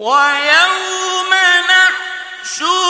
وَيَوْمَ نَحْشُرُ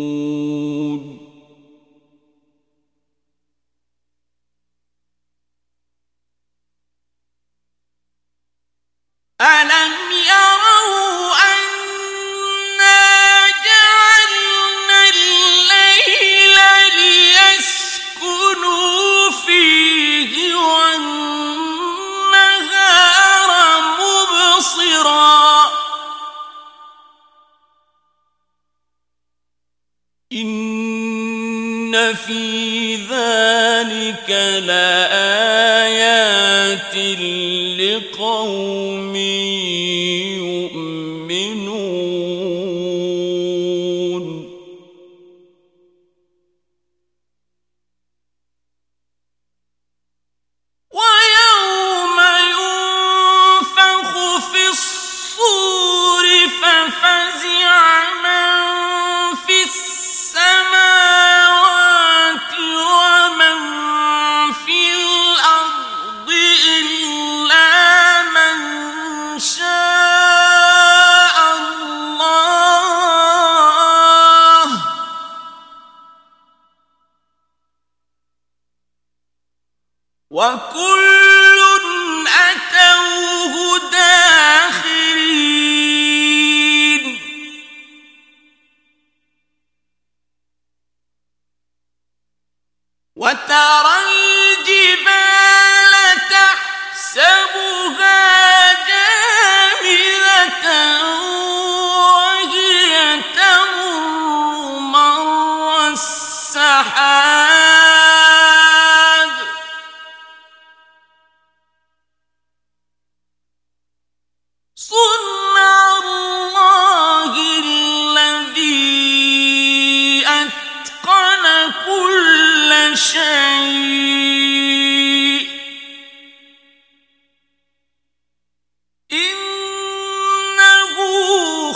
مبصرا ان في ذلك لآيات لقوم فزع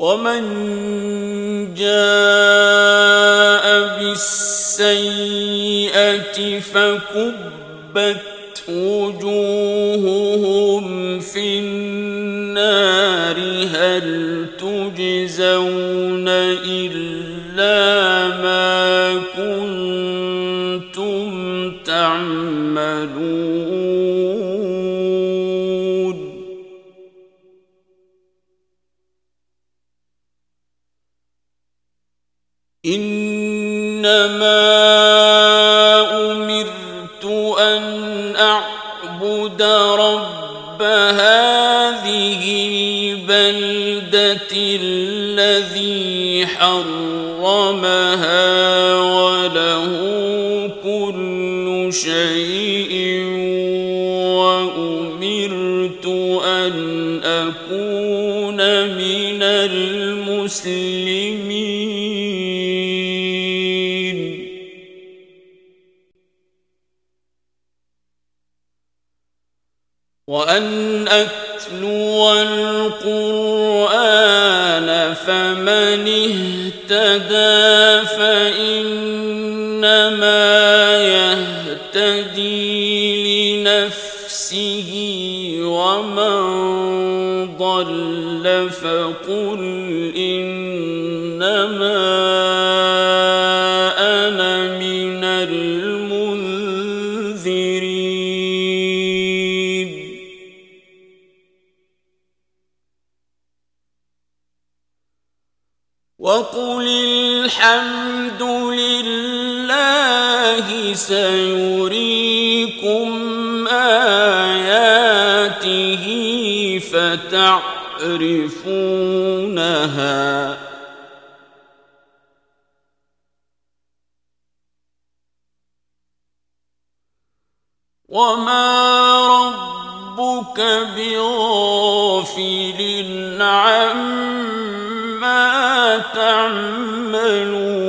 ومن جاء بالسيئة فكبت وجوههم في النار هل تجزون إلا الذي حرمها وله كل شيء وأمرت أن أكون من المسلمين وَأَنْ أَتْلُوَ الْقُرْآنَ فَمَنِ اهْتَدَى فَإِنَّمَا يَهْتَدِي لِنَفْسِهِ وَمَنْ ضَلَّ فَقُلْ إِنَّمَا الحمد لله سيريكم آياته فتعرفونها. وما ربك بغافل عنه تعملون